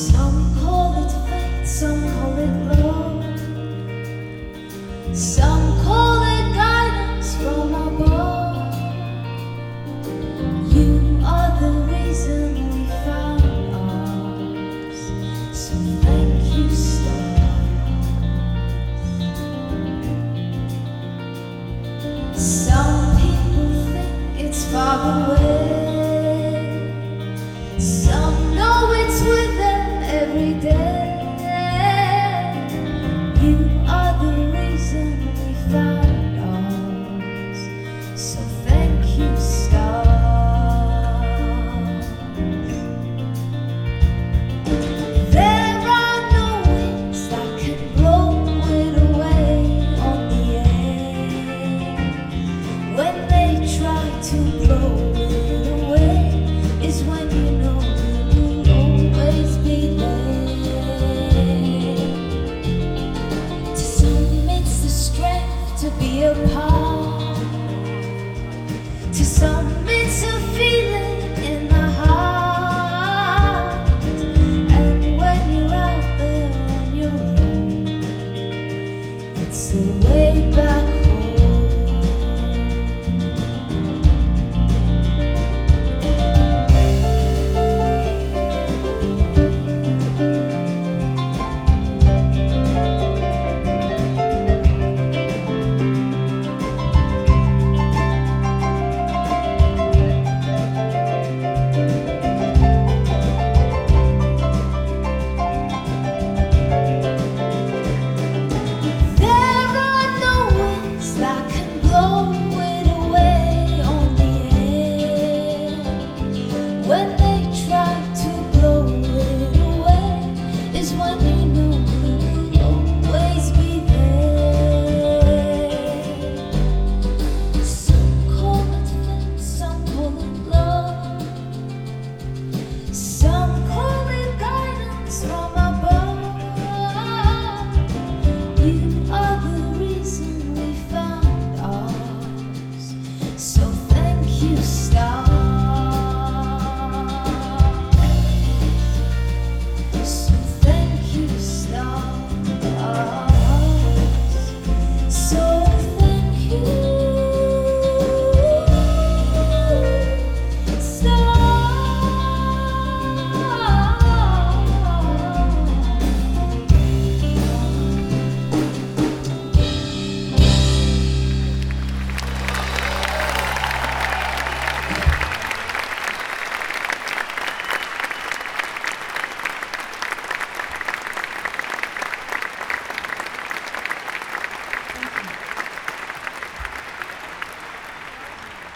Some call it fate, some call it love. Some call it guidance from above. You are the reason we found ours. So thank you, stars. Some people think it's far away. Reason To some, it's a you stop?